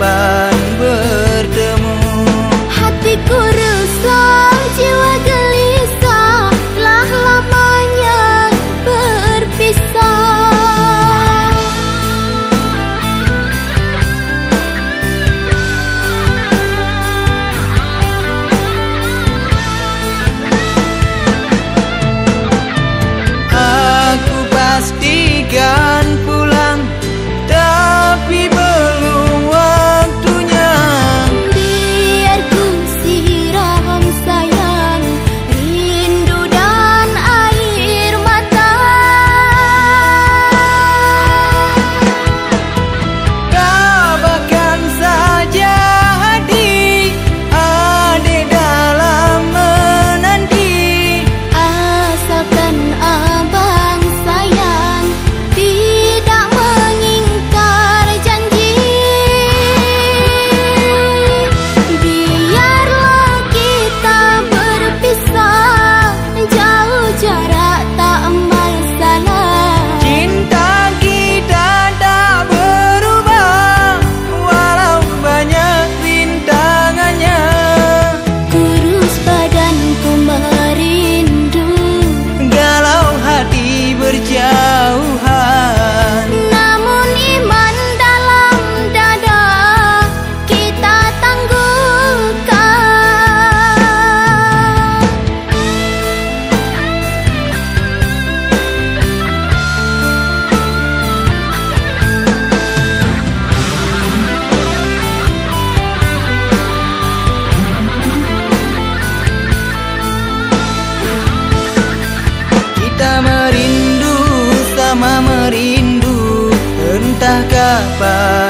kapan merindu